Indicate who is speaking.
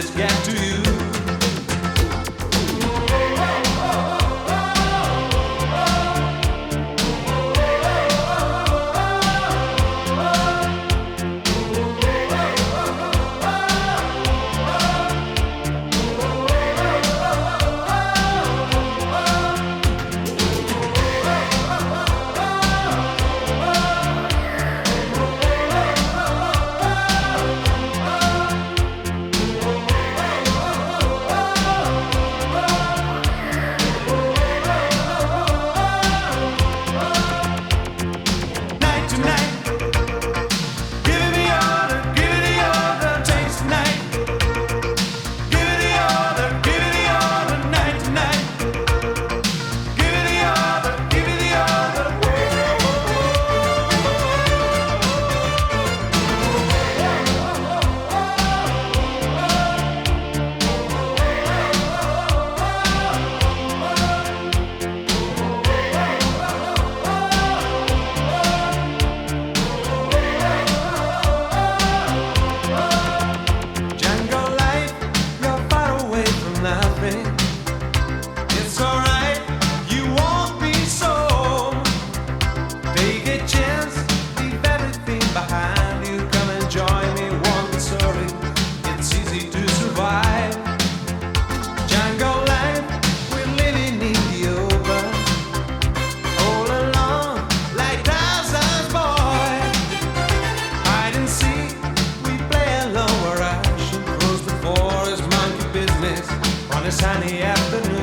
Speaker 1: this gas. happening.